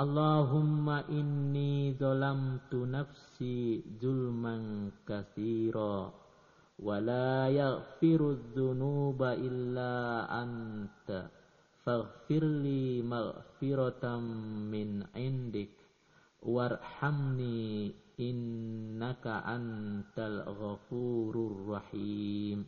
Allahumma inni zalamtu nafsi zulman katsira wa la yaghfiru dzunuba illa anta faghfirli maghfiratan min indik warhamni innaka antal ghafurur rahim.